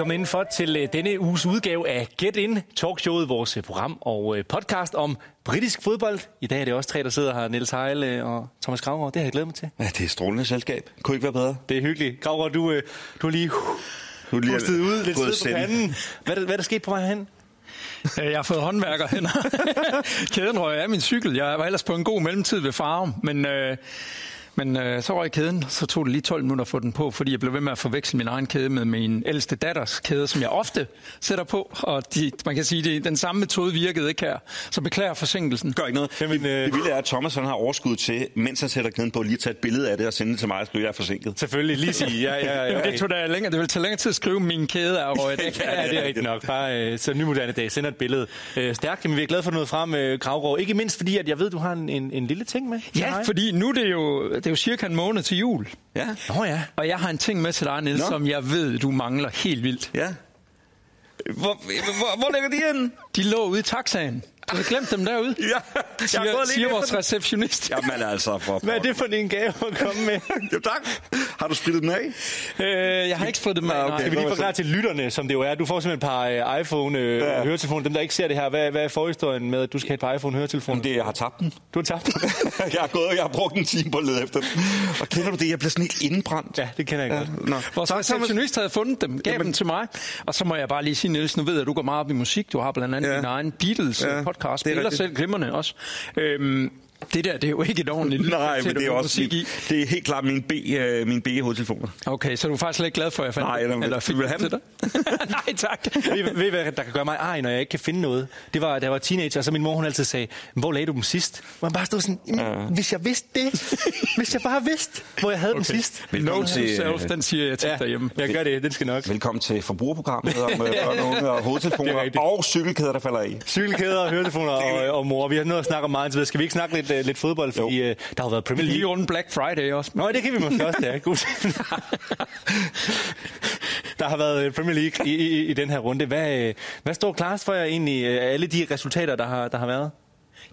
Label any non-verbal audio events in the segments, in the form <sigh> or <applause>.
Velkommen indenfor til øh, denne uges udgave af Get In, talkshowet, vores øh, program og øh, podcast om britisk fodbold. I dag er det også tre, der sidder her, Niels Heile og Thomas Gravgaard. Det har jeg glædet mig til. Ja, det er strålende selskab. Kunne ikke være bedre. Det er hyggeligt. Gravgaard, du, du har lige Nu er lige pustet ud, lidt sved på panden. Hvad, er der- hvad er der sket på vej hen? Øh, Jeg har fået håndværker hen. <laughs> kæden røg af min cykel. Jeg var ellers på en god mellemtid ved farm, men, øh, men øh, så røg kæden. Så tog det lige 12 minutter at få den på, fordi jeg blev ved med at forveksle min egen kæde med min ældste datters kæde, som jeg ofte sætter på. Og de, man kan sige, at den samme metode virkede ikke her. Så beklager forsinkelsen. Gør ikke noget. Jamen, øh, Det vilde er, at Thomas han har overskud til, mens han sætter kæden på, lige at tage et billede af det og sende det til mig, så jeg er forsinket. Selvfølgelig, lige sige. Ja, ja, ja, Jamen, det, tog da længere, det ville tage længere tid at skrive, min kæde er røget. <laughs> Ja, det er rigtigt nok. Bare øh, så nymoderne dag sender et billede. Øh, stærkt, men vi er glade for noget frem, øh, Gravgaard. Ikke mindst fordi, at jeg ved, du har en, en, en lille ting med. Ja, fordi nu er det jo, det er jo cirka en måned til jul. Ja. Nå ja. Og jeg har en ting med til dig, Niels, Nå. som jeg ved, du mangler helt vildt. Ja. Hvor, hvor, hvor ligger de henne? De lå ude i taxaen. Du har glemt dem derude. <laughs> Ja, jeg siger, siger lige vores efter receptionist. Jamen altså, for, Hvad er det for en gave at komme med? Jo, tak. Har du splittet den af? Øh, jeg har ikke spredt dem af. okay. Skal vi lige forklare til lytterne, som det jo er. Du får simpelthen et par øh, iPhone øh, Ja. ja. høretelefoner. Dem, der ikke ser det her, hvad, hvad er forhistorien med, at du skal have et par iPhone høretelefoner? Det, jeg har tabt den. Du har tabt dem. <laughs> jeg har gået, jeg har brugt en time på at lede efter den. Og kender du det? Jeg bliver sådan helt indbrændt. ja, det kender jeg godt. Nå. Vores Tak, receptionist havde fundet dem, gav Jamen- dem til mig. Og så må jeg bare lige sige, Niels, nu ved jeg, at du går meget op i musik. Du har blandt andet Ja. ja. din egen Beatles Ja, ja. Podcast. det er Spiller rigtigt. selv glimrende også. Øhm, det der, det er jo ikke et ordentligt lyd Nej, men det er også i. det er helt klart min B, øh, min B hovedtelefoner. Okay, så er du faktisk slet ikke glad for, at jeg fandt Nej, eller- eller fik du vil have til dig? <laughs> Nej, tak. ved, ved hvad der kan gøre mig ej, når jeg ikke kan finde noget? Det var, da jeg var teenager, og så min mor hun altid sagde, hvor lagde du dem sidst? Hvor man bare stod sådan, ja. hvis jeg vidste det, hvis jeg bare vidste, hvor jeg havde okay. dem sidst. Velkommen No til, øh, self, den siger jeg til Ja, derhjemme. jeg gør det, den skal nok. Velkommen til forbrugerprogrammet om <laughs> øh, børn og unge og hovedtelefoner er og cykelkæder, der falder i. Cykelkæder, høretelefoner og, og mor. Vi har noget at snakke om meget videre. Skal vi ikke snakke lidt, uh, lidt fodbold? Fordi uh, der har jo været Premier Lige League. under Black Friday også. Nå, det kan vi måske også, er godt. Der har været øh, Premier League i, i, i den her runde. Hvad, øh, hvad står klarest for jer egentlig alle de resultater, der har, der har været?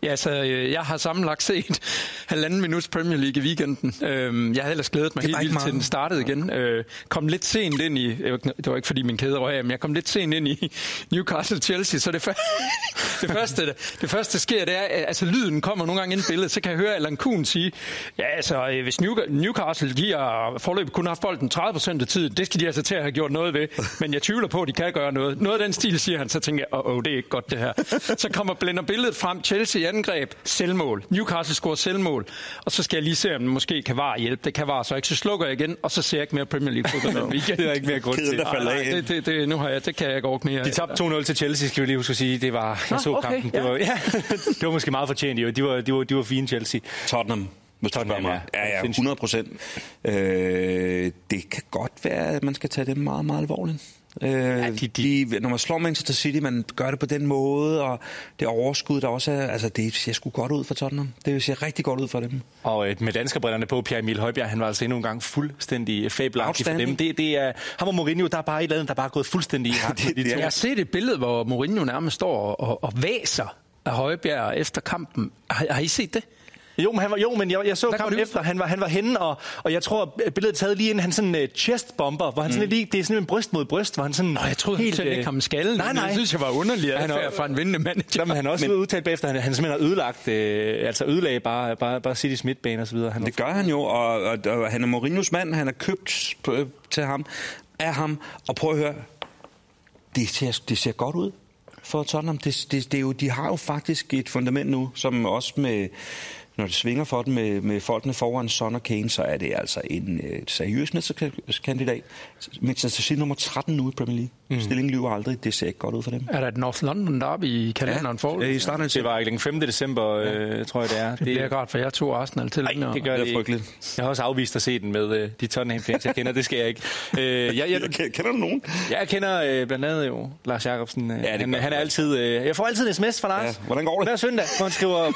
Ja, så øh, jeg har sammenlagt set <laughs> halvanden minuts Premier League i weekenden. Øhm, Jeg havde ellers glædet mig helt vildt til den startede igen. Øh, Kom lidt sent ind i, det var- det var ikke fordi min kæde røg af, men jeg kom lidt sent ind i <laughs> Newcastle-Chelsea, så det, før, <laughs> det, første, det første der sker, det er, at altså, lyden kommer nogle gange ind i billedet, så kan jeg høre Alan Kuhn sige, ja altså, øh, hvis New- Newcastle har forløbet kun haft bolden 30% af tiden, det skal de altså til at have gjort noget ved, men jeg tvivler på, at de kan gøre noget. Noget af den stil, siger han, så tænker jeg, åh, oh, det er ikke godt det her. Så kommer blænder billedet frem, Chelsea angreb, selvmål. Newcastle scorer selvmål, og så skal jeg lige se, om den måske kan var hjælpe. Det kan var så ikke. Så slukker jeg igen, og så ser jeg ikke mere Premier League fodbold den <laughs> weekend. Det er ikke mere grund til. der falder Nej, af. det, det, det, nu har jeg, det kan jeg ikke orke mere. De tabte 2-0 til Chelsea, skal vi lige huske at sige. Det var, jeg så okay, kampen. ja. Det var, ja, <laughs> det var måske meget fortjent. Jo. De var, de var, de var fine, Chelsea. Tottenham. Hvis du Tottenham, spørger mig. ja. Ja, ja, Sindssygt. 100 procent. Øh, det kan godt være, at man skal tage det meget, meget alvorligt. Øh, ja, de- de, de, når man slår Manchester City, man gør det på den måde, og det overskud, der også er, altså det ser sgu godt ud for Tottenham. Det ser rigtig godt ud for dem. Og øh, med danskerbrillerne på, Pierre Emil Højbjerg, han var altså endnu en gang fuldstændig fabelagtig for dem. Det, det er, ham og Mourinho, der er bare et eller andet, der bare er gået fuldstændig i <laughs> hak med de det. Jeg har set et billede, hvor Mourinho nærmest står og, og, og væser af Højbjerg efter kampen. Har, har I set det? Jo, men, han var, jo, men jeg, jeg så Hvad kampen efter. Han var, han var henne, og, og jeg tror, at billedet er taget lige inden han sådan uh, chest bomber, hvor han sådan lige, det er sådan en bryst mod bryst, hvor han sådan... Nå, jeg troede helt, øh, ikke ham skallen. Nej, nej. Jeg synes, jeg var underlig Han adfærd er- fra en vindende manager. Jamen, han har også men, udtalt bagefter, at han, han simpelthen har ødelagt, øh, altså ødelagde bare, bare, bare Citys midtbane og så videre. Han Det gør han jo, og, og, og han er Mourinhos mand, han er købt på, til ham, af ham, og prøv at høre, det ser, det ser godt ud for Tottenham. Det, det, det er jo, de har jo faktisk et fundament nu, som også med, når det svinger for den med, med folkene foran Son og Kane, så er det altså en øh, seriøs mesterkandidat. Manchester City nummer 13 nu i Premier League. Mm. Stillingen lyver aldrig. Det ser ikke godt ud for dem. Er der et North London derby i kalenderen for? Ja, i starten Det var ikke den 5. december, øh, tror jeg det er. Det bliver godt, for jeg tog Arsenal til Nej, det gør Det det frygteligt. Jeg har også afvist at se den med øh, de Tottenham-fans, jeg kender. Det skal jeg ikke. Øh, jeg, jeg, <laughs> Kender du nogen? jeg kender øh, blandt andet jo Lars Jacobsen. Øh, det han, han er han. altid... Øh, jeg får altid en sms fra Lars. Ja, hvordan går det? Hver søndag, hvor han skriver,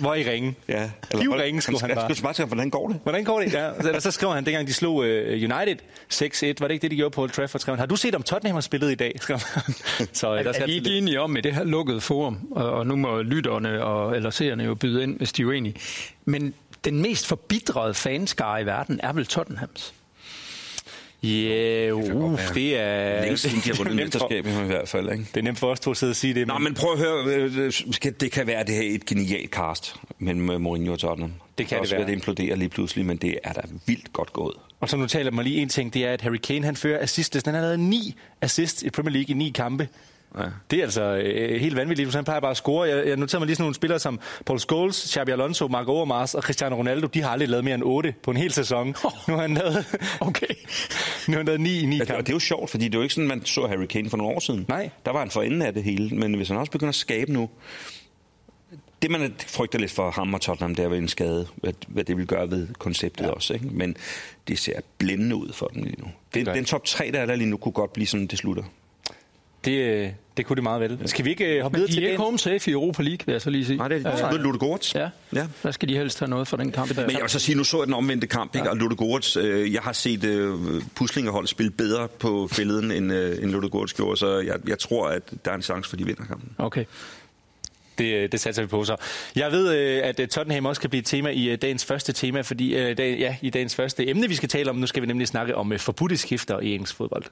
hvor er I ringe? Ja. Giv hvordan- ringe, skriver han bare. Skal du bare sige, hvordan går det? Hvordan går det? Ja. Så, så skriver han, dengang de slog øh, United 6-1, var det ikke det, de gjorde på Old Trafford? Skrev han, har du set, om Tottenham spillet i dag? <laughs> Så øh, der Er skal vi ikke enige om i det her lukkede forum, og, nu må lytterne og, eller seerne jo byde ind, hvis de er uenige, men den mest forbidrede fanskare i verden er vel Tottenhams? Ja, uh, det er... Længe siden, de har vundet nemt for- mesterskab i hvert fald, ikke? Det er nemt for os to at sidde og sige det. Nå, men prøv at høre. øh, Det kan være, at det her er et genialt cast mellem øh, Mourinho og Tottenham. Det kan det også være. være. Det imploderer lige pludselig, men det er da vildt godt gået. Og så nu taler mig lige en ting, det er, at Harry Kane han fører assistlisten. Han har lavet ni assists i Premier League i ni kampe. Ja. Det er altså øh, helt vanvittigt. Han plejer bare at score. Jeg, jeg noterer mig lige sådan nogle spillere som Paul Scholes, Xabi Alonso, Marco Overmars og Cristiano Ronaldo. De har aldrig lavet mere end 8 på en hel sæson. Nu har han lavet, Okay. nu har han lavet 9 i 9 Ja, og kampe. det er jo sjovt, fordi det er jo ikke sådan, man så Harry Kane for nogle år siden. Nej. Der var han for enden af det hele, men hvis han også begynder at skabe nu... Det, man frygter lidt for ham og Tottenham, det er vel en skade, hvad, hvad det vil gøre ved konceptet ja. også. Ikke? Men det ser blændende ud for dem lige nu. Den det. top 3, der er der lige nu, kunne godt blive sådan, det slutter. Det, øh, det kunne det meget vel. Skal vi ikke øh, hoppe Men videre de til er ikke home safe i Europa League, vil jeg så lige sige. Nej, det er Lutte Gortz. Ja, ja. der skal de helst have noget for den kamp. Men jeg vil så sige, nu så jeg den omvendte kamp, ikke? og Lutte Gortz, øh, jeg har set øh, Puslingerhold spille bedre på fælleden, end, øh, end Lutte Gortz gjorde, så jeg, jeg tror, at der er en chance for, at de vinder kampen. Okay. Det, øh, det satser vi på så. Jeg ved, at Tottenham også kan blive et tema i dagens første tema, fordi dag, ja, i dagens første emne, vi skal tale om, nu skal vi nemlig snakke om forbudte skifter i engelsk fodbold.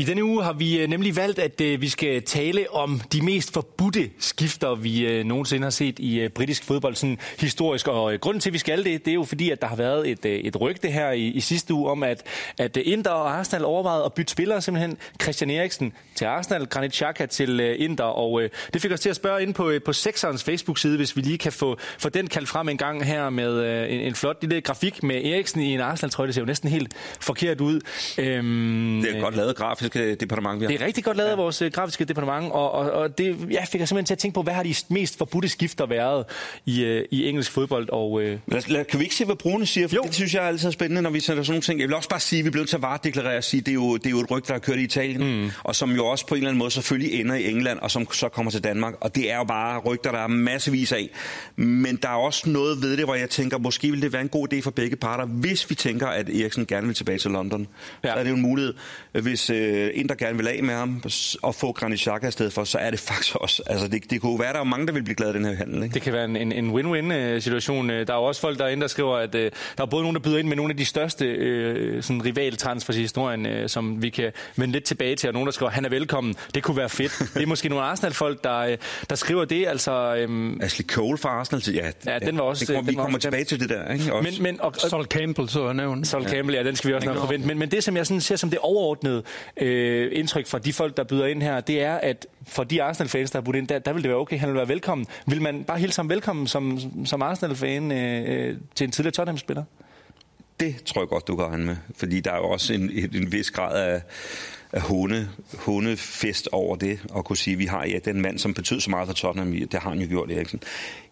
I denne uge har vi øh, nemlig valgt, at øh, vi skal tale om de mest forbudte skifter, vi øh, nogensinde har set i britisk fodbold, sådan historisk. Og grunden til, at vi skal det, det er jo fordi, at der har været et, et rygte her i, i sidste uge om, at, at Inter og Arsenal overvejede at bytte spillere, simpelthen Christian Eriksen til Arsenal, Granit Xhaka til Inter. Og det fik os til at spørge ind på, på Sexerens Facebook-side, hvis vi lige kan få, få den kaldt frem en gang her med en, en flot lille grafik med Eriksen i en Arsenal-trøje. Det ser jo næsten helt forkert ud. Øhm, Det er godt lavet grafisk øh, departement, vi har. det er rigtig godt lavet af vores øh, grafiske departement, og, og, og det ja, fik jeg simpelthen til at tænke på, hvad har de mest forbudte skifter været i, øh, i engelsk fodbold? Og, øh, Lad, lad, kan vi ikke se, hvad brugerne siger? For Jo. det synes jeg er altid spændende, når vi sender sådan nogle ting. Jeg vil også bare sige, at vi er blevet til at varedeklarere og sige, at det er jo, det er jo et rygte, der har kørt i Italien, mm. og som jo også på en eller anden måde selvfølgelig ender i England, og som så kommer til Danmark. Og det er jo bare rygter, der er massevis af. Men der er også noget ved det, hvor jeg tænker, måske ville det være en god idé for begge parter, hvis vi tænker, at Eriksen gerne vil tilbage til London. Ja. Så er det jo en mulighed. Hvis øh, Inter gerne vil af med ham og få Granit Xhaka i stedet for, så er det faktisk <laughs> også... Altså, det, det kunne være, der er mange, der vil blive glade af den her handel. Ikke? det kan være en, en, en win-win-situation. Øh, Der er jo også folk derinde, der skriver, at øh, der er både nogen, der byder ind med nogle af de største øh, sådan rivaltransfers i historien, øh, som vi kan vende lidt tilbage til, og nogen, der skriver, han er velkommen. Det kunne være fedt. <laughs> Det er måske nogle Arsenal-folk, der, øh, der skriver det. Altså, øhm, Ashley Cole fra Arsenal, til- ja, Ja, den var også- Det kommer, den vi kommer også- tilbage til det der. Ikke? Også. men, men, og, og, Sol Campbell, så jeg nævnt. Sol Campbell, ja, den skal vi også nok forvente. Men, men det, som jeg sådan ser som det overordnede øh, indtryk fra de folk, der byder ind her, det er, at for de Arsenal-fans, der har budt ind, der, der vil det være okay, han vil være velkommen. Vil man bare hilse ham velkommen som, som Arsenal-fan øh, øh, til en tidligere Tottenham-spiller? Det tror jeg godt, du kan regne med. Fordi der er jo også en, en, vis grad af, af håne, hånefest over det, og kunne sige, at vi har ja, den mand, som betød så meget for Tottenham, det har han jo gjort, Eriksen.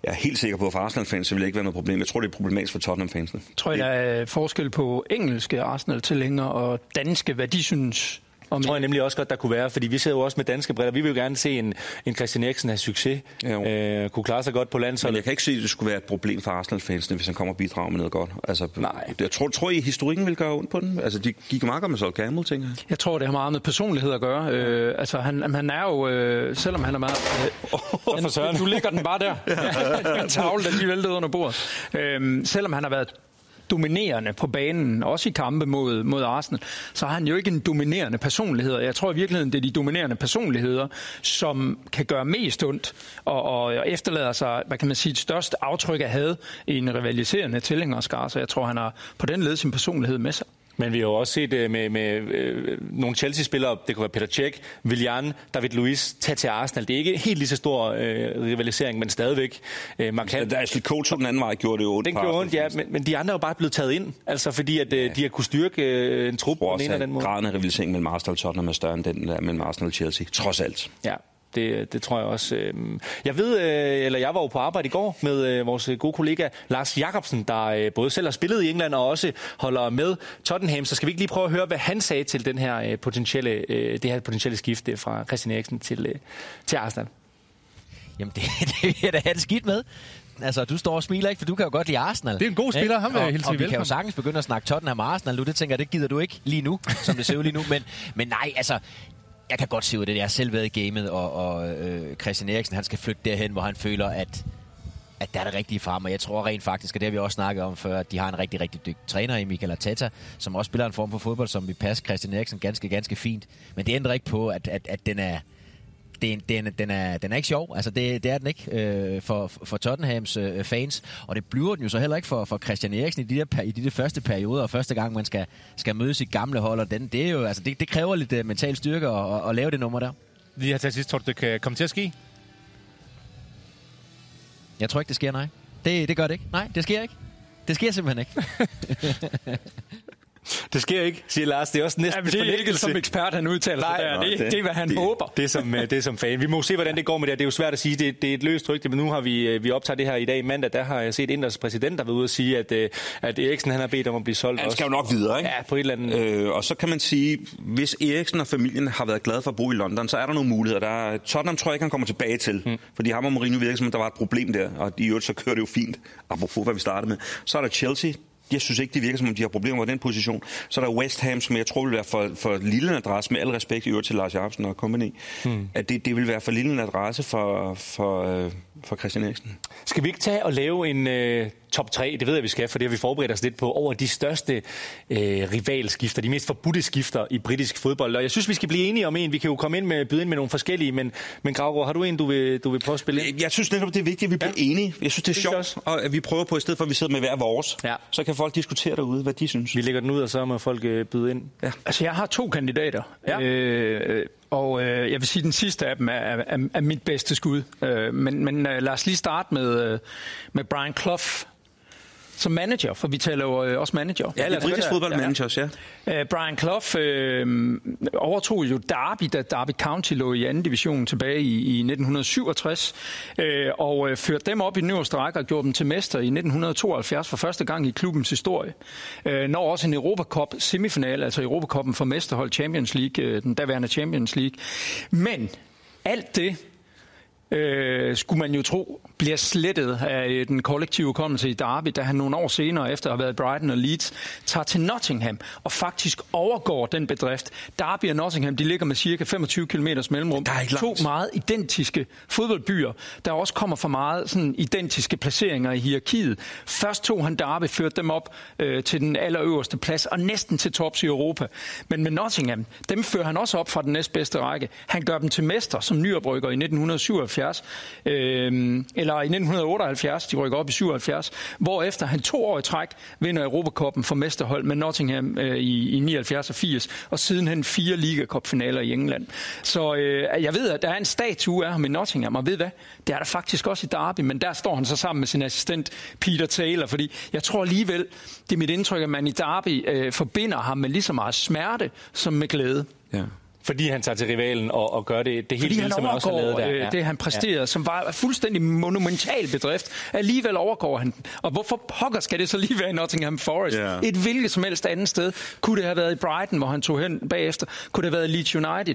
Jeg er helt sikker på, at for Arsenal-fans så vil det ikke være noget problem. Jeg tror, det er problematisk for Tottenham-fansene. Tror jeg, der er forskel på engelske Arsenal-tilhængere og danske, hvad de synes om Det tror jeg nemlig også godt, der kunne være, fordi vi sidder jo også med danske briller. Vi vil jo gerne se en, en Christian Eriksen have succes, Ja, øh, kunne klare sig godt på Men landsholdet. jeg kan ikke se, at det skulle være et problem for Arsenal-fansene, hvis han kommer og bidrager med noget godt. Altså, Nej. Jeg tror, tror I, historikken vil gøre ondt på den? Altså, de gik meget godt med Sol Campbell, tænker jeg. Jeg tror, det har meget med personlighed at gøre. Øh, altså, han, han er jo, øh, selvom han er meget... Øh, <laughs> for søren. du lægger den bare der. <laughs> Ja. <laughs> en tavle, der lige væltede under bordet. Øh, selvom han har været dominerende på banen, også i kampe mod, mod Arsenal, så har han jo ikke en dominerende personlighed. Jeg tror i virkeligheden, det er de dominerende personligheder, som kan gøre mest ondt, og, og efterlader sig, hvad kan man sige, et størst aftryk af had i en rivaliserende tilhængerskare, så jeg tror, han har på den led sin personlighed med sig. Men vi har jo også set øh, med, med øh, nogle Chelsea-spillere, det kunne være Peter Cech, Willian, David Luiz, tage til Arsenal. Det er ikke helt lige så stor øh, rivalisering, men stadigvæk øh, markant. Da Ashley Cole tog den anden vej, gjorde det jo ondt. Den gjorde ondt, ja, men, men de andre er jo bare blevet taget ind, altså fordi at, øh, de har kunne styrke øh, en trup på den ene eller den måde. graden af rivalisering mellem Arsenal og Tottenham er større end den der mellem Arsenal og Chelsea. Trods alt. Ja, det, det tror jeg også. øh. Jeg ved, øh, eller jeg var jo på arbejde i går med øh, vores gode kollega Lars Jakobsen, der øh, både selv har spillet i England og også holder med Tottenham. Så skal vi ikke lige prøve at høre, hvad han sagde til den her øh, potentielle, øh, det her potentielle skifte fra Christian Eriksen til, øh, til Arsenal? Jamen, det, <laughs> det vil jeg da have det skidt med. Altså, du står og smiler ikke, for du kan jo godt lide Arsenal. Det er en god spiller, Ikke? ham vil jeg og, hilse og vi kan jo sagtens begynde at snakke Tottenham og Arsenal nu. Det tænker jeg, det gider du ikke lige nu, som det ser ud lige nu. Men, men nej, altså, jeg kan godt se ud af det. Jeg har selv været i gamet, og, og øh, Christian Eriksen, han skal flytte derhen, hvor han føler, at at der er det rigtige for ham, og jeg tror rent faktisk, og det har vi også snakket om før, at de har en rigtig, rigtig dygtig træner i Michael Arteta, som også spiller en form for fodbold, som vi passer Christian Eriksen ganske, ganske fint. Men det ændrer ikke på, at, at, at den er, er, den, den, er, den er ikke sjov. Altså, det, det er den ikke øh, for, for Tottenhams øh, fans. Og det bliver den jo så heller ikke for, for Christian Eriksen i de, der, i de der første perioder, og første gang, man skal, skal møde sit gamle hold. Og den, det, er jo, altså, det, det kræver lidt uh, mental styrke at, at, at, lave det nummer der. Lige her til sidst, tror du, det kan komme til at ske? Jeg tror ikke, det sker, nej. Det, det gør det ikke. Nej, det sker ikke. Det sker simpelthen ikke. <laughs> Det sker ikke, siger Lars. Det er også næsten Jamen, det er ikke som ekspert, han udtaler sig Nej, der. nej, Det, det- det er, hvad han det- håber. Det er, som, øh, det er som fan. Vi må se, hvordan det går med det. Det er jo svært at sige. Det, det er et løst rygte, men nu har vi, øh, vi optager det her i dag mandag. Der har jeg set Inders præsident, der var ude og sige, at, øh, at Eriksen han har bedt om at blive solgt Han skal jo også. nok videre, ikke? Ja, på et eller andet... Øh, og så kan man sige, hvis Eriksen og familien har været glade for at bo i London, så er der nogle muligheder. Der er, Tottenham tror jeg ikke, han kommer tilbage til. Mm. Fordi ham og Mourinho virker som, om der var et problem der. Og i øvrigt så kører det jo fint, apropos hvad vi startede med. Så er der Chelsea. Jeg synes ikke, det virker som om, de har problemer med den position. Så er der West Ham, som jeg tror vil være for, for lille en adresse, med al respekt i øvrigt til Lars Jacobsen og company. Mm. At det, det vil være for lille en adresse for, for, øh, for Christian Eriksen. Skal vi ikke tage og lave en øh, top 3? Det ved jeg, vi skal, for det har vi forberedt os lidt på, over de største øh, rivalskifter, de mest forbudte skifter i britisk fodbold. Og jeg synes, vi skal blive enige om en. Vi kan jo komme ind med, byde ind med nogle forskellige, men, men Gravgaard, har du en, du vil, du vil prøve at spille ind? Jeg, synes netop, det er vigtigt, at vi bliver Ja. enige. Jeg synes, det er sjovt, og at vi prøver på, i stedet for at vi sidder med hver vores, Ja. så kan folk diskutere derude, hvad de synes. Vi lægger den ud, og så må folk øh, byde ind. Ja. Altså, jeg har to kandidater, Ja. øh, og øh, jeg vil sige, at den sidste af dem er, er, er mit bedste skud. Øh, men men øh, lad os lige starte med, øh, med Brian Clough som manager, for vi taler jo øh, også manager. Ja, Ja, os britisk fodboldmanagers, ja. Uh, Brian Clough øh, overtog jo Derby, da Derby County lå i anden division tilbage i, i 1967, øh, og øh, førte dem op i den øverste række og gjorde dem til mester i 1972 for første gang i klubbens historie. Øh, når også en Europacup semifinale, altså Europacupen for mesterhold Champions League, øh, den daværende Champions League. Men alt det øh, skulle man jo tro, bliver slettet af øh, den kollektive hukommelse i Derby, da han nogle år senere, efter at have været Brighton og Leeds, tager til Nottingham og faktisk overgår den bedrift. Derby og Nottingham, de ligger med cirka 25 km mellemrum. Der er ikke to langt. meget identiske fodboldbyer, der også kommer fra meget sådan, identiske placeringer i hierarkiet. Først tog han Derby, førte dem op øh, til den allerøverste plads, og næsten til tops i Europa. Men med Nottingham, dem fører han også op fra den næstbedste række. Han gør dem til mester som nyoprykker i 1977, øh, eller i 1978, de rykker op i 77, hvorefter han to år i træk vinder Europakoppen for mesterhold med Nottingham øh, i, i 79 og 80, og sidenhen fire ligakopfinaler i England. Så øh, jeg ved, at der er en statue af ham i Nottingham, og ved hvad? Det er der faktisk også i Derby, men der står han så sammen med sin assistent Peter Taylor, fordi jeg tror alligevel, det er mit indtryk, at man i Derby øh, forbinder ham med lige så meget smerte som med glæde. ja. Fordi han tager til rivalen og, og gør det, det helt han som han også har lavet der. øh, det, han præsterede, ja. som var en fuldstændig monumental bedrift. Alligevel overgår han. den. Og hvorfor pokker skal det så lige være i Nottingham Forest? Ja. Et hvilket som helst andet sted. Kunne det have været i Brighton, hvor han tog hen bagefter? Kunne det have været i Leeds United?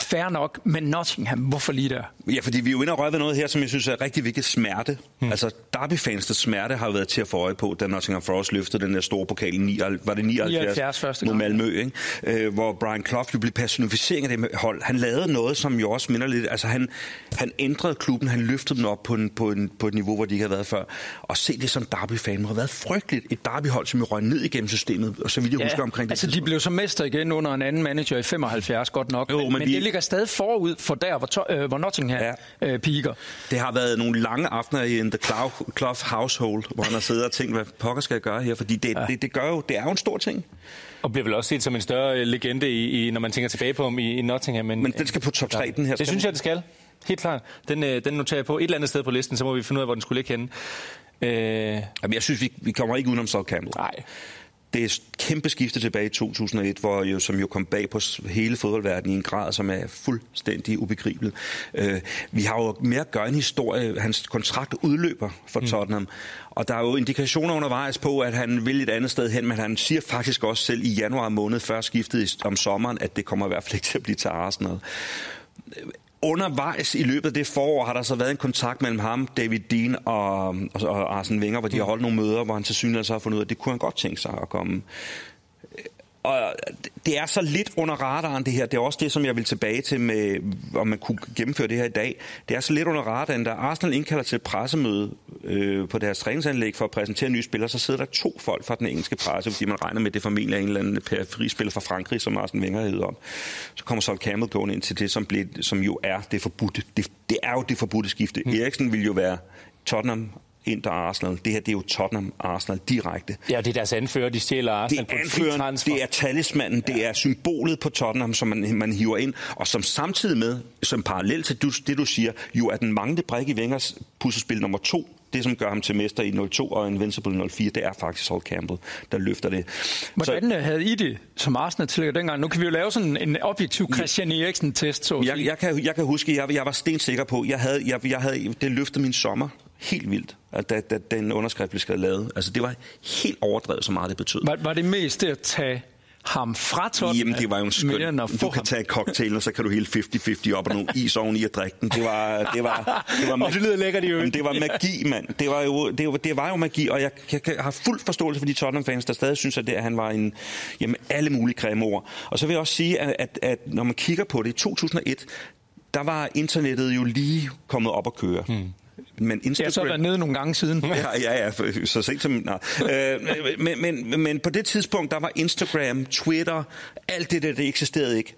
Fair nok, men Nottingham, hvorfor lige der? Ja, fordi vi er jo inde og røre ved noget her, som jeg synes er rigtig vigtigt. Smerte. Hmm. Altså, Derby-fans, der smerte har været til at få øje på, da Nottingham Forest løftede den der store pokal i 79, var det 79, 79 første mod gang, Malmø, ikke? Øh, hvor Brian Clough jo blev personificering af det med hold. Han lavede noget, som jo også minder lidt... Altså, han, han ændrede klubben, han løftede den op på, en, på, en, på et niveau, hvor de ikke havde været før. Og se det som Derby-fan have været frygteligt. Et Derby-hold, som jo røg ned igennem systemet, og så vidt jeg ja, husker omkring det. altså de blev så mester igen under en anden manager i 75, godt nok. Jo, men, men men det ligger stadig forud for der, hvor, to, øh, hvor Nottingham ja. øh, piker. Det har været nogle lange aftener i The Clough, Clough household, hvor han har siddet og tænkt, hvad pokker skal jeg gøre her? Fordi det, ja. det, det, gør jo, det er jo en stor ting. Og bliver vel også set som en større øh, legende, i, i, når man tænker tilbage på ham i, i Nottingham. Men, Men den skal på top 3, den her. Det synes jeg, det skal. Helt klart. Den, øh, den noterer jeg på et eller andet sted på listen, så må vi finde ud af, hvor den skulle ligge henne. Øh, Jamen, jeg synes, vi, vi kommer ikke udenom Sol Campbell. nej. Det er kæmpe skifte tilbage i 2001, hvor jo, som jo kom bag på hele fodboldverdenen i en grad, som er fuldstændig ubegribelig. Øh, vi har jo mere at gøre en historie. Hans kontrakt udløber for Mm. Tottenham, og der er jo indikationer undervejs på, at han vil et andet sted hen, men han siger faktisk også selv i januar måned før skiftet om sommeren, at det kommer i hvert fald ikke til at blive til Arsenal. Undervejs i løbet af det forår har der så været en kontakt mellem ham, David Dean og, og, og Arsene Wenger, hvor de har holdt nogle møder, hvor han til synligheden så har fundet ud af, at det kunne han godt tænke sig at komme. Og det er så lidt under radaren det her. Det er også det, som jeg vil tilbage til med, om man kunne gennemføre det her i dag. Det er så lidt under radaren. Da Arsenal indkalder til et pressemøde øh, på deres træningsanlæg for at præsentere nye spillere, så sidder der to folk fra den engelske presse, fordi man regner med, at det formentlig er en eller anden periferispiller fra Frankrig, som Arsene Wenger hedder op. Så kommer Sol Campbell gående ind til det, som, blev, som jo er det forbudte. Det, det er jo det forbudte skifte. Mm. Eriksen vil jo være Tottenham ind og Arsenal. Det her, det er jo Tottenham Arsenal direkte. Ja, det er deres anfører, de stjæler Det Arsenal er på en fri anføreren, det er talismanen, det er symbolet på Tottenham, som man, man hiver ind, og som samtidig med, som parallel til du, det, du siger, jo er den manglende brik i Wengers puslespil nummer to, det som gør ham til mester i 02 og Invincible i 04, det er faktisk Sol Campbell, der løfter det. Hvordan så, havde I det som Arsenal til dengang? Nu kan vi jo lave sådan en objektiv Christian Eriksen-test, så Jeg, jeg, kan, jeg kan huske, jeg, jeg var stensikker på, jeg havde, jeg, jeg havde, det løftede min sommer helt vildt, at da, da den underskrift blev skrevet lavet. Altså, det var helt overdrevet, så meget det betød. Var, var det mest det at tage ham fra Tottenham? Jamen, det var jo en skøn... mere Du kan ham? tage en cocktail, og så kan du helt 50-50 op og nogle <laughs> is oven i at drikke den. Det var... Det var, det var Og det lyder lækkert i øvrigt. Det var magi, mand. Det var jo, det var, det var jo magi, og jeg, jeg, jeg har fuld forståelse for de Tottenham-fans, der stadig synes, at, det, at han var en... Jamen, alle mulige grimme ord. Og så vil jeg også sige, at, at, at når man kigger på det, i 2001, der var internettet jo lige kommet op at køre. Hmm. Men Jeg har så Instagram... været nede nogle gange siden. <laughs> Ja, ja, ja, så sent som... Nej. Øh, men, men, men på det tidspunkt, der var Instagram, Twitter, alt det der, det eksisterede ikke.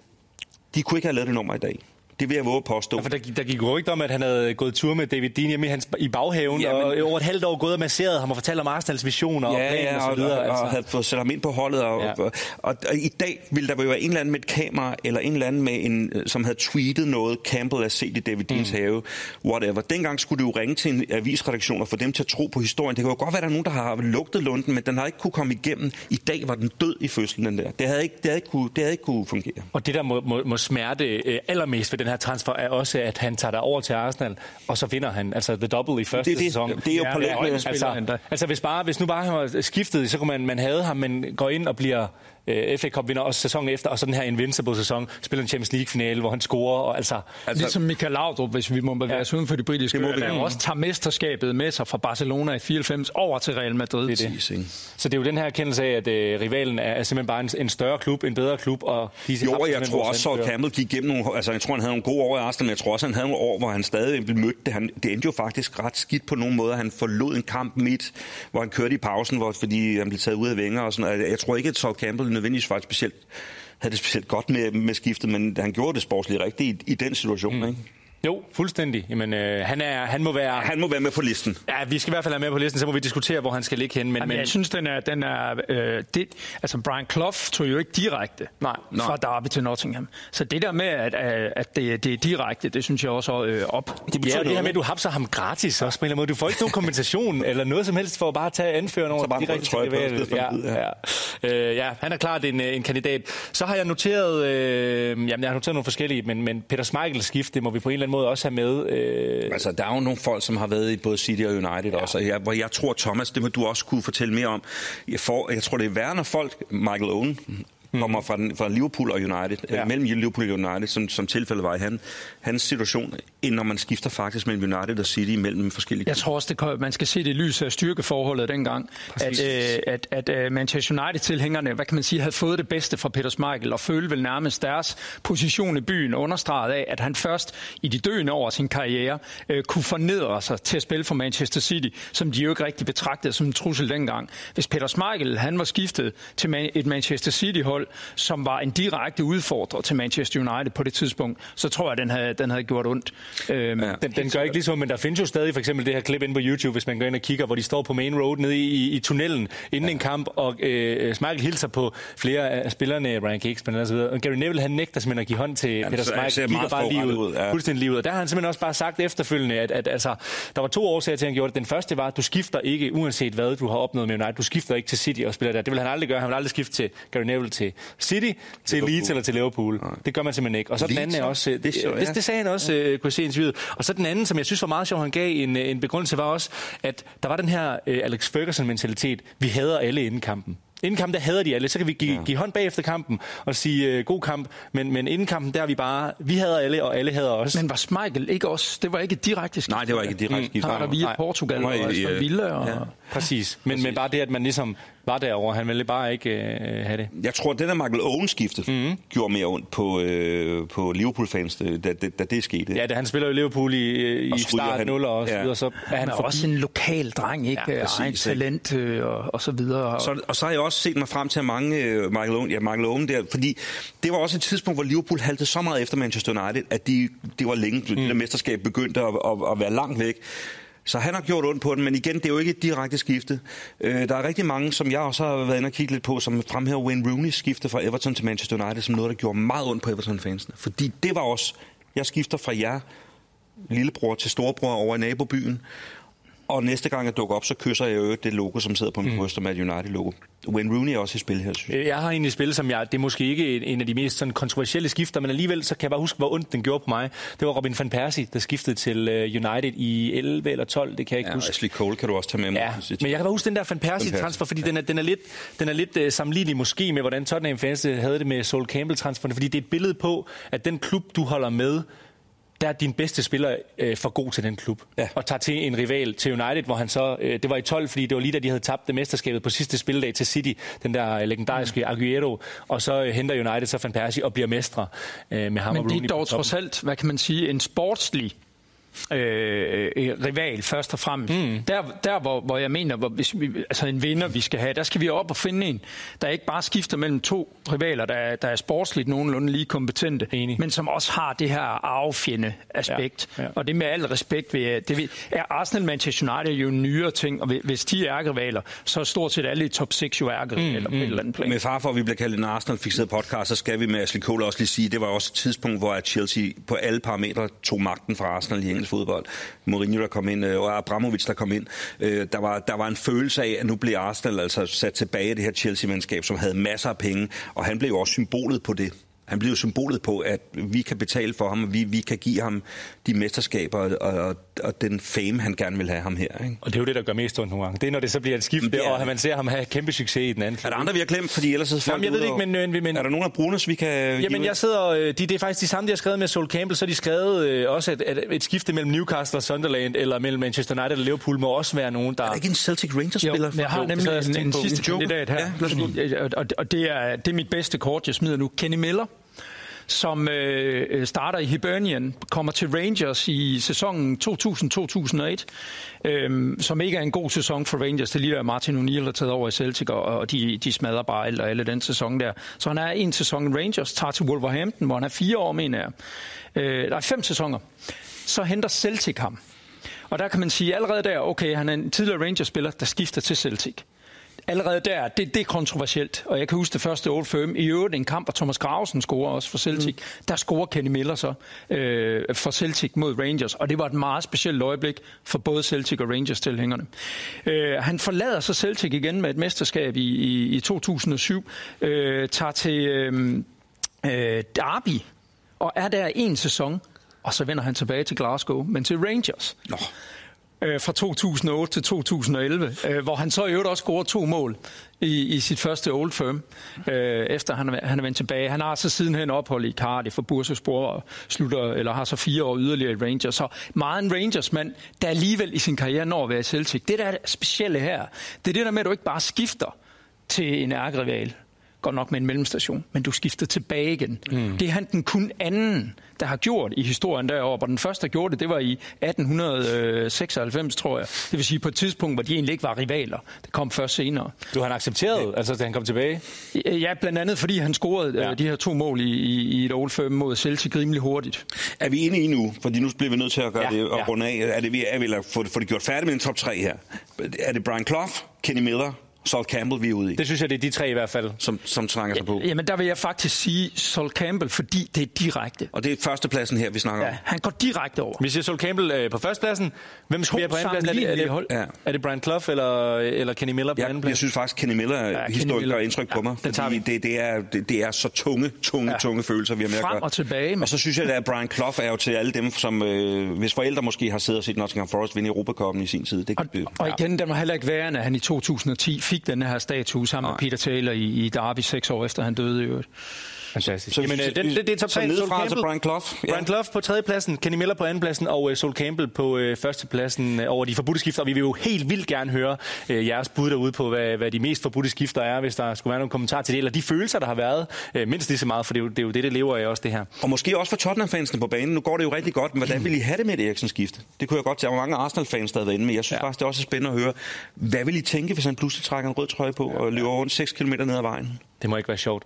De kunne ikke have lavet det nummer i dag. Det vil jeg våge at påstå. Ja, for der, gik- der gik rygter om, at han havde gået tur med David Dean hjemme i, hans, i baghaven, Ja, men- og over et halvt år gået og masseret ham og fortalt om Arsenals visioner og Ja, planer ja, og så og, videre. og, og altså. havde fået sat ham ind på holdet. Og, Ja. ja. og, og, og i dag ville der jo være en eller anden med et kamera, eller en eller anden, med en, øh, som havde tweetet noget, Campbell er set i David Deans mm. have, whatever. Dengang skulle du jo ringe til en avisredaktion og få dem til at tro på historien. Det kan jo godt være, at der er nogen, der har lugtet lunden, men den har ikke kunne komme igennem. I dag var den død i fødslen, den der. Det havde ikke, det havde ikke, kunne, det havde ikke kunne fungere. Og det, der må, må, må smerte øh, allermest ved den her transfer, er også, at han tager der over til Arsenal, og så vinder han altså the double i første Det det. sæson. Det er jo Ja, på det lidt. Altså, altså hvis, bare, hvis nu bare han var skiftet, så kunne man, man have ham, men går ind og bliver øh, FA Cup vinder også sæsonen efter, og så den her Invincible sæson, spiller en Champions League finale, hvor han scorer, og altså... altså, Ligesom Michael Laudrup, hvis vi må bevæge os uden for de britiske Det må øer, der også tager mesterskabet med sig fra Barcelona i 94 over til Real Madrid. Det er det. Så det er jo den her erkendelse af, at øh, rivalen er, er simpelthen bare en, en større klub, en bedre klub, og de Jo, og jeg tror også, anfører. Campbell gik igennem nogle... Altså, jeg tror, han havde nogle gode år i Arsenal, men jeg tror også, han havde nogle år, hvor han stadig blev mødt. Det, han, det endte jo faktisk ret skidt på nogle måder. Han forlod en kamp midt, hvor han kørte i pausen, hvor, fordi han blev taget ud af vinger og sådan noget. Jeg tror ikke, at Sol Campbell nødvendigvis var specielt havde det specielt godt med, med skiftet, men han gjorde det sportsligt rigtigt i, i den situation. Mm. Ikke? Jo, fuldstændig. Jamen, øh, han, er, han må være... Han må være med på listen. Ja, vi skal i hvert fald have med på listen, så må vi diskutere, hvor han skal ligge hen. Men, Men men, jeg synes, den er... Den er øh, det, altså, Brian Clough tog jo ikke direkte Nej, nej. fra Derby til Nottingham. Så det der med, at, at at det, det er direkte, det synes jeg også øh, op. det betyder ja, det her med, at du hapser ham gratis også på en eller anden måde. Du får ikke nogen kompensation <laughs> eller noget som helst for at bare tage anføren over Så bare direkte trøje på, ja, hvid, ja. Øh, ja, han er klart en, øh, en kandidat. Så har jeg noteret, øh, jamen jeg har noteret nogle forskellige, men, men Peter Schmeichels skift, det må vi på en eller anden måde også have med. Øh, Altså, der er jo nogle folk, som har været i både City og United ja. også, og jeg, hvor jeg tror, Thomas, det må du også kunne fortælle mere om. Jeg, får, jeg tror, det er værre, når folk, Michael Owen, kommer fra, den, fra Liverpool og United, Ja. ja. mellem Liverpool og United, som, som tilfældet var i han, hans situation, end når man skifter faktisk mellem United og City mellem forskellige Jeg tror også, det, kan- man skal se det i lyset af styrkeforholdet dengang, at, øh, at, at øh, Manchester United-tilhængerne, hvad kan man sige, havde fået det bedste fra Peter Schmeichel, og følte vel nærmest deres position i byen understreget af, at han først i de døende af sin karriere øh, kunne fornedre sig til at spille for Manchester City, som de jo ikke rigtig betragtede som en trussel dengang. Hvis Peter Schmeichel, han var skiftet til man, et Manchester City-hold, hold, som var en direkte udfordrer til Manchester United på det tidspunkt, så tror jeg, den havde, den havde gjort ondt. Øhm, Ja. Den, den gør ikke ligesom, men der findes jo stadig for eksempel det her klip inde på YouTube, hvis man går ind og kigger, hvor de står på main road nede i, i, i tunnelen inden ja. en kamp, og øh, Schmeichel hilser på flere af spillerne, Ryan Giggs, blandt andet og så videre. Og Gary Neville, han nægter simpelthen at give hånd til Peter han ser Schmeichel, kigger bare lige ud, ud, ja. fuldstændig lige ud. Og der har han simpelthen også bare sagt efterfølgende, at, at altså, der var to årsager til, at han gjorde det. Den første var, at du skifter ikke, uanset hvad du har opnået med United, du skifter ikke til City og spiller der. Det vil han aldrig gøre. Han vil aldrig skifte til Gary Neville til City, til Leeds eller til Liverpool. Det gør man simpelthen ikke. Og så den anden er Leeds, også, det er det, sjovt, ja. det, det sagde han også, øh, kunne jeg se i interviewet. Og så den anden, som jeg synes var meget sjov, han gav en, øh, en begrundelse, var også, at der var den her øh, Alex Ferguson-mentalitet. Vi hader alle inden kampen. Inden kampen, der hader de alle. Så kan vi give, ja. give hånd bagefter kampen og sige øh, god kamp. Men, men inden kampen, der er vi bare, vi hader alle, og alle hader os. Men var Schmeichel ikke også, det var ikke direkte skift? Nej, det var ikke direkte skift. Han var der via Nej. Portugal var og Aston i- Villa. Og... ja. Præcis. Men, men bare det, at man ligesom var derovre, han ville bare ikke øh, have det. Jeg tror, at den der Michael Owen-skifte Mhm. mm-hmm. gjorde mere ondt på, øh, på Liverpool-fans, da, da, da det skete. Ja, da han spiller jo i Liverpool i, i Og så ryger start han- 0 og så ja. videre, så er han Han er forbi. også en lokal dreng, ikke? Ja, præcis, Egen talent øh, og, og så videre. Så, og så har jeg også set mig frem til at mange øh, Michael Owen, ja, Michael Owen der, fordi det var også et tidspunkt, hvor Liverpool haltede så meget efter Manchester United, at de, det var længe, mm. det der mesterskab begyndte at, at, at være langt væk. Så han har gjort ondt på den, men igen, det er jo ikke et direkte skifte. Øh, der er rigtig mange, som jeg også har været inde og kigge lidt på, som fremhæver Wayne Rooney skifte fra Everton til Manchester United som noget, der gjorde meget ondt på Everton-fansene. Fordi det var også, jeg skifter fra jer, lillebror til storebror over i nabobyen, og næste gang jeg dukker op, så kysser jeg jo det logo, som sidder på min mm. bryst, med United-logo. Wayne Rooney er også i spil her, synes jeg. Jeg har egentlig spillet, som jeg, det er måske ikke en- en af de mest sådan, kontroversielle skifter, men alligevel så kan jeg bare huske, hvor ondt den gjorde på mig. Det var Robin van Persie, der skiftede til øh, United i 11 eller 12, det kan jeg ikke Ja, huske. Ashley Cole kan du også tage med. Ja, men jeg kan bare huske den der Van Van Persie. Persie-transfer, fordi den er, den er lidt, den er lidt uh, sammenlignelig måske med, hvordan Tottenham fans havde det med Sol Campbell-transferen, fordi det er et billede på, at den klub, du holder med, der er din bedste spiller øh, for god til den klub. Ja. Og tager til en rival til United, hvor han så... Øh, det var i 12, fordi det var lige da de havde tabt det mesterskabet på sidste spilledag til City, den der øh, legendariske Aguero. Og så øh, henter United så Van Persie og bliver mestre øh, med ham og Men det Rooney er på dog trods alt, hvad kan man sige, en sportslig øh, øh, rival først og fremmest. Mm. Der, der hvor, hvor jeg mener, hvor, hvis vi, altså en vinder vi skal have, der skal vi op og finde en, der ikke bare skifter mellem to rivaler, der, er- der er sportsligt nogenlunde lige kompetente, Enig. men som også har det her arvefjende aspekt. Ja, ja. Og det med al respekt ved, det ved, er Arsenal Manchester United jo en nyere ting, og hvis de er ærkerivaler, så er stort set alle i top 6 jo ærkerivaler mm, på et eller andet plan. Med far for, at vi bliver kaldt en Arsenal-fixeret podcast, så skal vi med Ashley Cole også lige sige, det var også et tidspunkt, hvor at Chelsea på alle parametre tog magten fra Arsenal i italiensk fodbold. Mourinho, der kom ind, øh, og Abramovic, der kom ind. Øh, der var, der var en følelse af, at nu blev Arsenal altså sat tilbage i det her Chelsea-mandskab, som havde masser af penge, og han blev jo også symbolet på det. Han blev symbolet på, at vi kan betale for ham, og vi, vi kan give ham de mesterskaber og, og, og den fame, han gerne vil have ham her. Ikke? Og det er jo det, der gør mest ondt nogle gange. Det er, når det så bliver et skift, Men det er og man ser ham have kæmpe succes i den anden Er klub. der andre, vi har glemt? Fordi ellers er folk Jamen, jeg ved ikke, men, men, men Er der nogen af Brunos, vi kan... Jamen, jeg sidder, øh, de, det er faktisk de samme, de har skrevet med Sol Campbell, så de skrevet øh, også, at, at et skifte mellem Newcastle og Sunderland, eller mellem Manchester United og Liverpool, må også være nogen, der... Er der ikke en Celtic Rangers-spiller? jeg har nemlig en, en sidste En joker. kandidat her, Ja, og, og, og det, er, det er mit bedste kort, jeg smider nu. Kenny Miller, som øh, starter i Hibernian, kommer til Rangers i sæsonen 2000-2001, øh, som ikke er en god sæson for Rangers. Det er lige der Martin O'Neill har taget over i Celtic, og, og de, de smadrer bare alt og alle den sæson der. Så han er en sæson i Rangers, tager til Wolverhampton, hvor han er fire år, mener jeg. Øh, der er fem sæsoner. Så henter Celtic ham. Og der kan man sige allerede der, okay, han er en tidligere Rangers-spiller, der skifter til Celtic. Allerede der, det, det er kontroversielt. Og jeg kan huske det første Old Firm. I øvrigt en kamp, hvor Thomas Grausen scorer også for Celtic. Mm. Der scorer Kenny Miller så øh, for Celtic mod Rangers. Og det var et meget specielt øjeblik for både Celtic og Rangers-tilhængerne. Øh, han forlader så Celtic igen med et mesterskab i, i, i 2007. Øh, tager til øh, øh, Derby og er der en sæson. Og så vender han tilbage til Glasgow, men til Rangers. Nå. Øh, fra 2008 til 2011, øh, hvor han så i øvrigt også scorede to mål i, i sit første Old Firm, øh, efter han, han er vendt tilbage. Han har så sidenhen ophold i Cardiff for Bursaspor og slutter, eller har så fire år yderligere i Rangers. Så meget en Rangers-mand, der alligevel i sin karriere når at være i Celtic. Det der er det specielle her, det er det der med, at du ikke bare skifter til en ærgerival godt nok med en mellemstation, men du skifter tilbage igen. Mm. Det er han den kun anden, der har gjort i historien derovre. Og den første, der gjorde det, det var i 1896, tror jeg. Det vil sige på et tidspunkt, hvor de egentlig ikke var rivaler. Det kom først senere. Du har han accepteret, altså da han kom tilbage? Ja, blandt andet fordi han scorede ja. de her to mål i, i, i et Old Firm mod Celtic rimelig hurtigt. Er vi inde i nu? Fordi nu bliver vi nødt til at gøre Ja, ja, det og ja. runde af. Er det, vi er, få, det- få det gjort færdigt med en top 3 her? Er det Brian Clough, Kenny Miller, Sol Campbell, vi er ude i, Det synes jeg, det er de tre i hvert fald. som, som trænger sig på? Jamen, der vil jeg faktisk sige Sol Campbell, fordi det er direkte. Og det er førstepladsen her, vi snakker om. Ja, han går direkte over. Vi siger Sol Campbell øh, på førstepladsen. Hvem skal To være på andenpladsen? Er det, er, det, hold. Ja. er det Brian Clough eller, eller Kenny Miller på Ja, andenpladsen? jeg synes faktisk, Kenny Miller ja, Miller. gør indtryk på Ja, mig. den tager vi. det, det, er, det, det er så tunge, tunge, ja. tunge følelser, vi har med at Frem gøre. og tilbage. Og så synes jeg, at Brian Clough er jo til alle dem, som øh, hvis forældre måske har siddet og set Nottingham Forest vinde Europacupen i sin tid. Det, Og, og igen, den var heller ikke værende, at han i 2010 fik den her statue sammen med Peter Taylor i, i Derby seks år efter han døde i øvrigt. Fantastisk. Så- Jamen, øh, det, det, det er top så 3. nedefra Sol altså Campbell, Brian Clough, ja. Brian Clough på tredjepladsen, Kenny Miller på andenpladsen og øh, Sol Campbell på øh, førstepladsen øh, over de forbudte skifter. Og vi vil jo helt vildt gerne høre øh, jeres bud derude på, hvad, hvad de mest forbudte skifter er, hvis der skulle være nogle kommentarer til det, eller de følelser, der har været, øh, mindst lige så meget, for det er, jo, det er jo det, det lever af også, det her. Og måske også for Tottenham-fansene på banen. Nu går det jo rigtig godt, men hvordan vil I have det med et Eriksen-skifte? Det kunne jeg godt. Der var mange Arsenal-fans, der været inde, men jeg synes ja. faktisk, det er også spændende at høre. Hvad vil I tænke, hvis han pludselig trækker en rød trøje på og løber rundt 6 km ned ad vejen? Det må ikke være sjovt.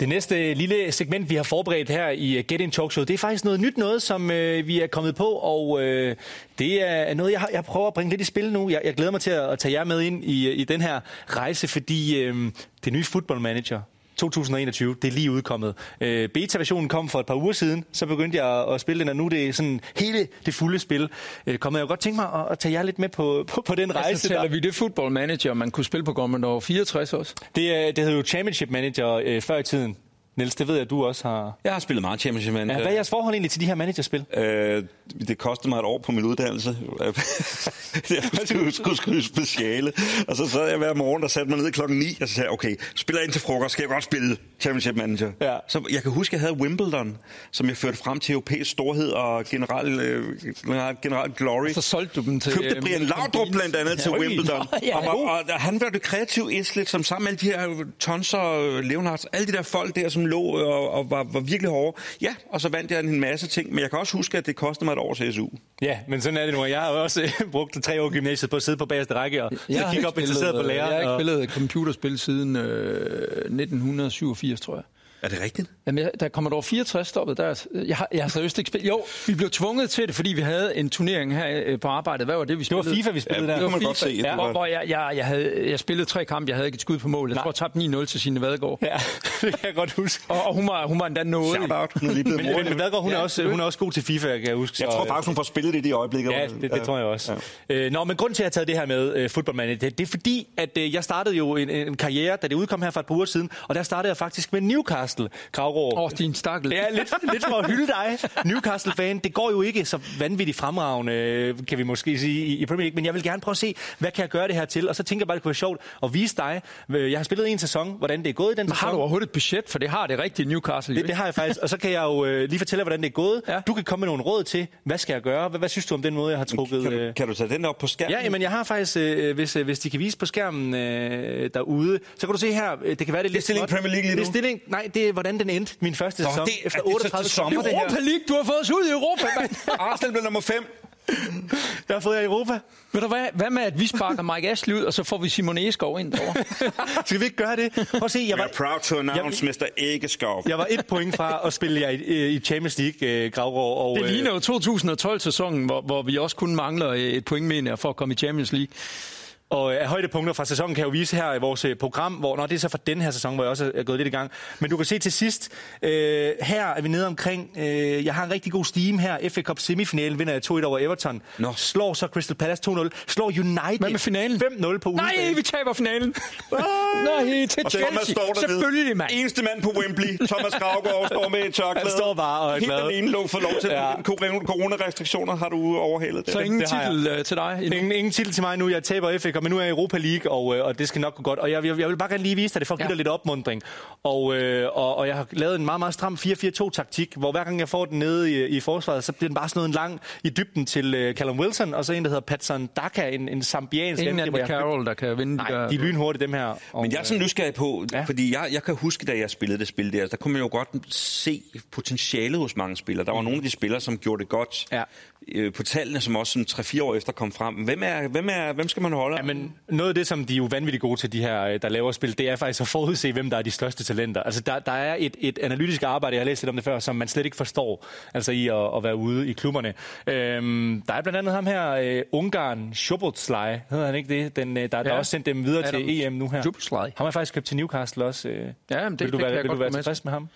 Det næste lille segment, vi har forberedt her i uh, Get In Talk Show, det er faktisk noget nyt noget, som øh, vi er kommet på, og øh, det er noget, jeg, har, jeg prøver at bringe lidt i spil nu. Jeg, jeg glæder mig til at, at tage jer med ind i, i den her rejse, fordi øh, det nye Football Manager 2021, det er lige udkommet. Øh, beta-versionen kom for et par uger siden, så begyndte jeg at, at spille den, og nu er det sådan hele det fulde spil øh, kommet. Jeg kunne godt tænke mig at, at tage jer lidt med på, på, på den Så rejse. tæller Der. vi det football manager, man kunne spille på Commodore 64 også. Det, er- det hed jo Championship Manager øh, før i tiden. Niels, det ved jeg, at du også har. Jeg har spillet meget Championship Ja, Manager. hvad er jeres forhold egentlig til de her managerspil? Øh, det kostede mig et år på min uddannelse. <laughs> jeg skulle, skulle skrive speciale. Og så sad jeg hver morgen, der satte mig ned klokken 9, og så sagde okay, spiller jeg ind til frokost, skal jeg godt spille Championship Manager. Ja. Så jeg kan huske, at jeg havde Wimbledon, som jeg førte frem til europæisk storhed og general, øh, general, general glory. Så solgte du dem til... Købte øh, Brian Laudrup blandt andet til Oj. Wimbledon. Nå, ja, og, var, og, og han var det kreative islet, som sammen med alle de her Tonser, Leonards, alle de der folk der, som lå og, og var, var virkelig hårde. Ja, og så vandt jeg en masse ting, men jeg kan også huske, at det kostede mig et år til SU. Ja, men sådan er det nu. og Jeg har også øh, <laughs> brugt tre år i gymnasiet på at sidde på bagerste række og Jeg kigge op interesseret på spillet, læreren. jeg har ikke og- spillet computerspil siden øh, 1987, tror jeg. Er det rigtigt? Jamen, jeg- der kommer dog 64 stoppet. Der, jeg, har, jeg har seriøst ikke spillet. Jo, vi blev tvunget til det, fordi vi havde en turnering her øh, på arbejdet. Hvad var det, vi Det var spillede? FIFA, vi spillede Ja, der. det kunne man FIFA, godt se. Det Ja, var- hvor, hvor jeg, jeg, jeg, havde, jeg spillede tre kampe, jeg havde ikke et skud på mål. Jeg Nej. tror, jeg tabte 9-0 til sine Vadegaard. Ja, <laughs> det kan jeg godt huske. Og, og hun, var, hun var endda noget. Shout out. Hun er lige blevet Men, mor. men Vadgaard, hun, er Ja, også, hun er også god til FIFA, kan jeg huske. Jeg tror faktisk, hun får spillet det i det øjeblik. Ja, det, det tror jeg også. Ja. Øh, nå, men grund til, at jeg har taget det her med uh, Football Manager, det, det er fordi, at uh, jeg startede jo en, en karriere, da det udkom her for et par uger siden, og der startede jeg faktisk med Newcastle, Gravgaard. Åh, din stakkel. Ja, lidt, lidt for at hylde dig, Newcastle-fan. Det går jo ikke så vanvittigt fremragende, kan vi måske sige, i, Premier League, men jeg vil gerne prøve at se, hvad kan jeg gøre det her til? Og så tænker jeg bare, det kunne være sjovt at vise dig. øh, Jeg har spillet en sæson, hvordan det er gået i den sæson. Har du overhovedet et budget? For det har det rigtige Newcastle. Det, det har jeg faktisk, og så kan jeg jo øh, lige fortælle, hvordan det er gået. Ja. Du kan komme med nogle råd til, hvad skal jeg gøre? Hvad, hvad synes du om den måde, jeg har trukket? Kan du, øh, kan du tage den op på skærmen? Ja, jamen jeg har faktisk, øh, hvis, øh, hvis de kan vise på skærmen øh, derude, så kan du se her, det kan være det er lidt stilling i småt. Premier League lige Det er nu? stilling, nej, det er hvordan den endte, min første Nå, sæson. det- efter er det så 38 til sommer, det her? Europa League, du har fået os ud i Europa, mand. <laughs> Arsenal blev nummer 5. Jeg har fået jer i Europa. Ved du hvad? Hvad med, at vi sparker Mike Ashley ud, og så får vi Simon Egeskov ind derovre? <laughs> Skal vi ikke gøre det? Prøv at se, jeg var, are proud to announce Mr. Egeskov. jeg var et point fra at spille jer i, i Champions League, øh, Gravgaard. Og, Det øh, ligner jo 2012-sæsonen, hvor, hvor vi også kun mangler øh, et point mener for at komme i Champions League. Og øh, højdepunkter fra sæsonen kan jeg jo vise her i vores øh, program, hvor nå, det er så fra den her sæson, hvor jeg også er gået lidt i gang. Men du kan se til sidst, øh, her er vi nede omkring, øh, jeg har en rigtig god steam her, FA Cup semifinalen vinder jeg 2-1 over Everton. Nå. Slår så Crystal Palace 2-0, slår United Hvad med finalen? 5-0 på Nej, udebane. vi taber finalen. <laughs> Nej, til Og Thomas Chelsea. står. Selvfølgelig, mand. Eneste mand på Wembley. Thomas Gravgaard står med et tørklæde. Han står bare og er Helt glad. alene lå for lov til Ja. coronarestriktioner har du overhalet det. Så ingen det titel øh, til dig endnu. Ingen, ingen titel til mig nu. Jeg taber FA usikker, men nu er jeg i Europa League, og, øh, og det skal nok gå godt. Og jeg, jeg, jeg vil bare gerne lige vise dig det, for at give Ja. dig lidt opmundring. Og, øh, og, og jeg har lavet en meget, meget stram 4-4-2-taktik, hvor hver gang jeg får den nede i, i forsvaret, så bliver den bare sådan noget lang i dybden til øh, Callum Wilson, og så en, der hedder Patson Daka, en, en zambiansk Ingen angriber, købt. Carroll, der kan vinde de Nej, der... de er lynhurtige, dem her. Og, Men jeg er sådan nysgerrig på, Ja. fordi jeg, jeg kan huske, da jeg spillede det spil der, der kunne man jo godt se potentialet hos mange spillere. Der var nogle af de spillere, som gjorde det godt Ja. øh, på tallene, som også sådan 3-4 år efter kom frem. Hvem, er, hvem, er, hvem skal man holde? Ja, men noget af det, som de er jo vanvittigt gode til, de her, øh, der laver spil, det er faktisk at forudse, hvem der er de største talenter. Altså, der, der er et, et analytisk arbejde, jeg har læst lidt om det før, som man slet ikke forstår, altså i at, at være ude i klubberne. Øhm, der er blandt andet ham her, øh, Ungarn, Szoboszlai, hedder han ikke det? Den, øh, der, der Ja. er også sendt dem videre Adam til EM nu her. Szoboszlai. Ham er faktisk købt til Newcastle også. Øh. Ja, men det- vil du det være, kan jeg vil du godt være gå med tilfreds med ham?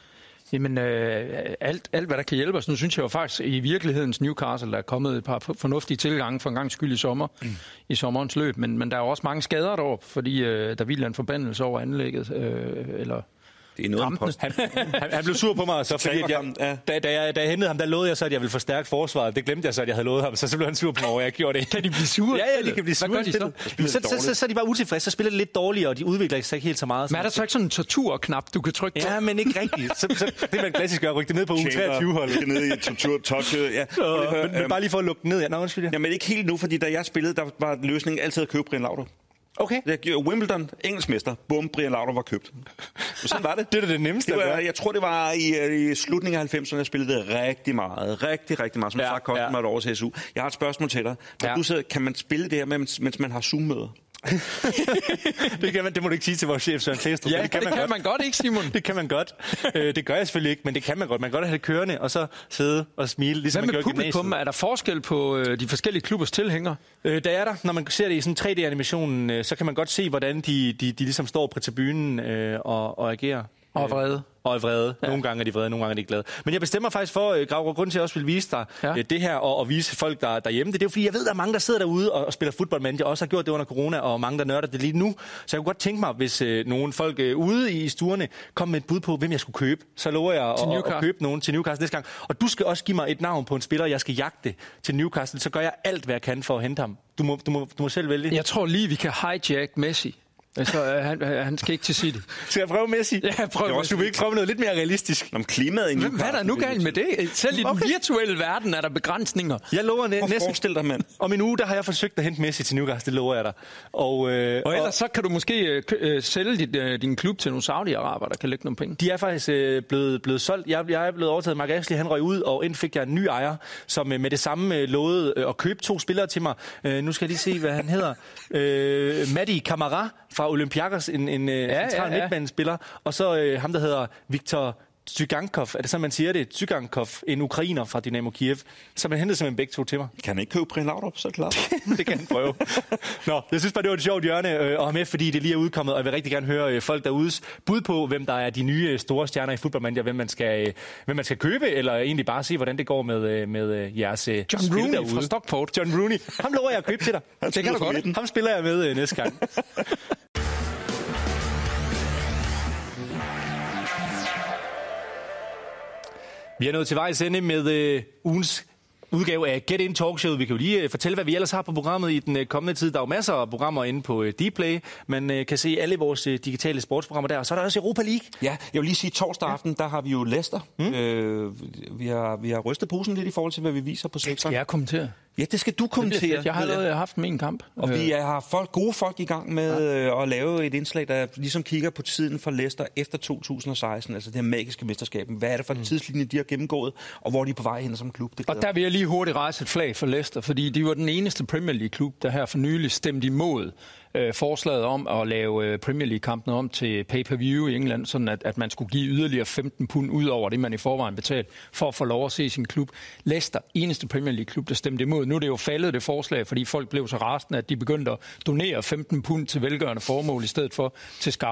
Jamen, øh, alt, alt, hvad der kan hjælpe os. Nu synes jeg jo faktisk, i virkelighedens Newcastle, der er kommet et par fornuftige tilgange for en gang skyld i sommer, mm. i sommerens løb. Men, men der er jo også mange skader deroppe, fordi øh, der hviler en forbandelse over anlægget. Øh, eller det er noget. Han, <laughs> han, han blev sur på mig, så fordi at jeg, ja. da, da, jeg, da jeg hentede ham, der lovede jeg så, at jeg ville forstærke forsvaret. Det glemte jeg så, at jeg havde lovet ham, så, så blev han sur på mig, og jeg gjorde det. Kan de blive sure? Ja, ja, de kan blive sure. Hvad gør de så? så? Så, så, så, så er de bare utilfredse, så spiller de lidt dårligere, og de udvikler sig ikke helt så meget. Men er der så ikke sådan en torturknap, du kan trykke på? Ja, men ikke rigtigt. Så, så, det er man klassisk at rykke det ned på uge 23 holdet Skal ned i tortur, tortur, ja. Men, men øhm, bare lige for at lukke ned. Ja, nå, undskyld. Ja. Jamen ikke helt nu, fordi da jeg spillede, der var løsningen altid at købe Brian Laudrup. Okay. Jeg Wimbledon, engelskmester, bum, Brian Laudrup var købt. Og sådan var det. <laughs> Det er det nemmeste Det var, jeg tror, det var i, øh, i slutningen af 90'erne, jeg spillede rigtig meget. Rigtig, rigtig meget. Som Ja, sagt, kostede ja. mig et års SU. Jeg har et spørgsmål til dig. Når Ja. du sidder, kan man spille det her, mens, mens man har Zoom-møder? <laughs> Det, kan man, det må du ikke sige til vores chef, Søren Klæstrup. Ja, det kan man kan godt. man godt, ikke Simon? <laughs> Det kan man godt. Øh, det gør jeg selvfølgelig ikke, men det kan man godt. Man kan godt have det kørende, og så sidde og smile, ligesom Hvad man med gjorde publikum? gymnasiet. Er der forskel på øh, de forskellige klubbers tilhængere? Øh, der er der, når man ser det i sådan 3D-animationen, øh, så kan man godt se, hvordan de, de, de ligesom står på tribunen øh, og, og agerer. Og vrede. Og er vrede. Ja. Nogle gange er de vrede, nogle gange er de glade. Men jeg bestemmer faktisk for, øh, Gravgaard, grund til, at jeg også vil vise dig Ja. ja. det her, og, og vise folk der, derhjemme. Det, det er jo fordi, jeg ved, der er mange, der sidder derude og, og spiller fodbold, men jeg også har gjort det under corona, og mange, der nørder det lige nu. Så jeg kunne godt tænke mig, hvis øh, nogle folk øh, ude i stuerne kom med et bud på, hvem jeg skulle købe, så lover jeg at, at købe nogen til Newcastle næste gang. Og du skal også give mig et navn på en spiller, jeg skal jagte til Newcastle. Så gør jeg alt, hvad jeg kan for at hente ham. Du må, du må, du må selv vælge. Jeg tror lige, vi kan hijack Messi. Altså, øh, han, øh, han skal ikke til City. <laughs> Skal jeg prøve Messi? Ja, prøv Jo, Messi. Du vil ikke prøve noget lidt mere realistisk? Om klimaet i Hvad, hvad er der nu galt med det? Selv i den Okay. virtuelle verden er der begrænsninger. Jeg lover næ- næsten... forestille dig, mand. Om en uge, der har jeg forsøgt at hente Messi til Newcastle, det lover jeg dig. Og, øh, Og ellers så kan du måske øh, øh, sælge dit, øh, din klub til nogle Saudi-Araber, der kan lægge nogle penge. de er faktisk øh, blevet, blevet solgt. Jeg, jeg er blevet overtaget. Mark Ashley, han røg ud, og ind fik jeg en ny ejer, som øh, med det samme øh, lovede øh, at købe to spillere til mig. Øh, nu skal jeg lige se, hvad han hedder. Øh, Madi Kamara fra Olympiakos, en, en øh, Ja, central ja, ja. midtbanespiller. Og så øh, ham, der hedder Viktor Zygankov, er det sådan, man siger det? Zygankov, en ukrainer fra Dynamo Kiev, som han hentede simpelthen begge to til mig. Kan han ikke købe Brian Laudrup, så det klart. <laughs> det kan han prøve. <laughs> Nå, jeg synes bare, det var et sjovt hjørne øh, at have med, fordi det lige er udkommet, og jeg vil rigtig gerne høre øh, folk derudes bud på, hvem der er de nye øh, store stjerner i fodboldmanager, hvem man skal, øh, hvem man skal købe, eller egentlig bare se, hvordan det går med, med jeres John spil Rooney derude. fra Stockport. John Rooney. Ham lover jeg at købe til dig. Det kan du godt. Ham spiller jeg med næste gang. <laughs> Vi er nået til vejs ende med øh, ugens udgave af Get In Talk Show. Vi kan jo lige øh, fortælle, hvad vi ellers har på programmet i den øh, kommende tid. Der er jo masser af programmer inde på øh, Dplay. Man øh, kan se alle vores øh, digitale sportsprogrammer der. Og så er der også Europa League. Ja, jeg vil lige sige, torsdag aften, der har vi jo Leicester. Mm. Øh, vi, har, vi har rystet posen lidt i forhold til, hvad vi viser på Skal sektoren. jeg kommentere? Ja, det skal du kommentere. Jeg har allerede haft min kamp. Og vi er- har folk, gode folk i gang med øh, at lave et indslag, der ligesom kigger på tiden for Leicester efter 2016, altså det her magiske mesterskab. Hvad er det for en tidslinje, de har gennemgået, og hvor er de på vej hen som klub? Det Og der vil jeg lige hurtigt rejse et flag for Leicester, fordi de var den eneste Premier League-klub, der her for nylig stemte imod øh, forslaget om at lave øh, Premier League-kampene om til pay-per-view i England, sådan at, at man skulle give yderligere 15 pund ud over det, man i forvejen betalte, for at få lov at se sin klub. Leicester, eneste Premier League-klub, der stemte imod. Nu er det jo faldet det forslag, fordi folk blev så rasende, at de begyndte at donere 15 pund til velgørende formål i stedet for til Sky.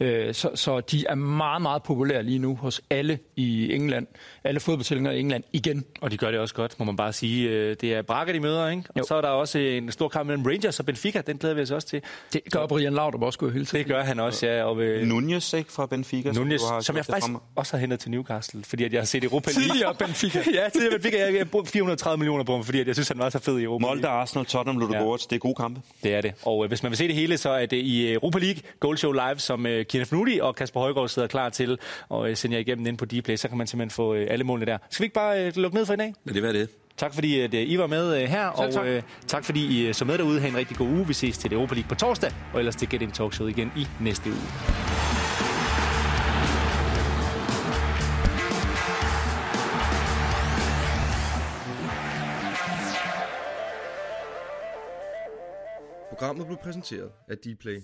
Øh, så, så de er meget, meget populære lige nu hos alle i England, alle fodboldtilhængere i England igen. Og de gør det også godt, må man bare sige. Øh, Det er Braga, de møder, ikke? Og Jo. så er der også en stor kamp mellem Rangers og Benfica. Den glæder vi os også til til. Det gør Brian Laudrup også gået hele tiden. Det gør han også, ja. Og, øh, Nunez, ikke, fra Benfica. som Nunez, har som jeg det faktisk også har hentet til Newcastle, fordi at jeg har set Europa League. Tidligere Benfica. <laughs> ja, tidligere Benfica. Jeg har brugt 430 millioner på ham, fordi at jeg synes, han var så fed i Europa League. Molde, Arsenal, Tottenham, Ludogorets. Det er gode kampe. Det er det. Og øh, hvis man vil se det hele, så er det i Europa League Goal Show Live, som øh, Kenneth Fnuti og Kasper Højgaard sidder klar til og øh, sende jer igennem ind på Dplay. Så kan man simpelthen få øh, alle målene der. Skal vi ikke bare øh, lukke ned for i dag? Men det var det. Tak fordi at, øh, I var med øh, her, og tak. øh, tak fordi I øh, så med derude. Ha' en rigtig god uge. Vi ses til det Europa League på torsdag, og ellers til Get In Talk Show igen i næste uge. Programmet blev præsenteret af Dplay.